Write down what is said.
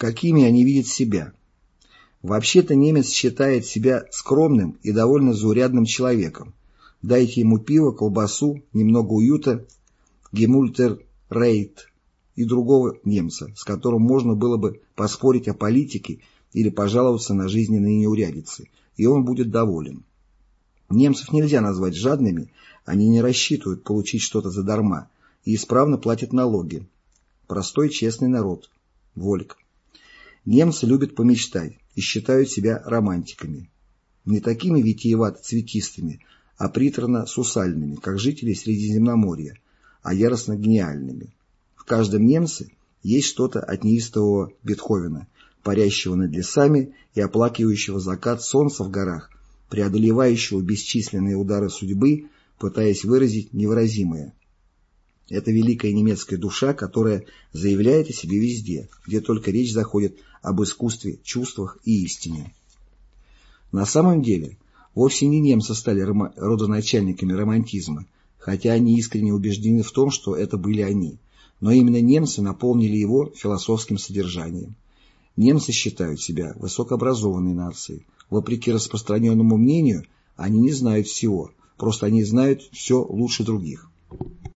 какими они видят себя. Вообще-то немец считает себя скромным и довольно заурядным человеком. Дайте ему пиво, колбасу, немного уюта, гемультер рейт и другого немца, с которым можно было бы поспорить о политике или пожаловаться на жизненные неурядицы, и он будет доволен. Немцев нельзя назвать жадными, они не рассчитывают получить что-то задарма и исправно платят налоги. Простой честный народ. Вольк. Немцы любят помечтать и считают себя романтиками. Не такими витиевато-цветистыми, а приторно-сусальными, как жители Средиземноморья, а яростно-гениальными. В каждом немце есть что-то от неистового Бетховена, парящего над лесами и оплакивающего закат солнца в горах, преодолевающего бесчисленные удары судьбы, пытаясь выразить невыразимое. Это великая немецкая душа, которая заявляет о себе везде, где только речь заходит об искусстве, чувствах и истине. На самом деле, вовсе не немцы стали родоначальниками романтизма, хотя они искренне убеждены в том, что это были они, но именно немцы наполнили его философским содержанием. Немцы считают себя высокообразованной нацией. Вопреки распространенному мнению, они не знают всего, просто они знают все лучше других.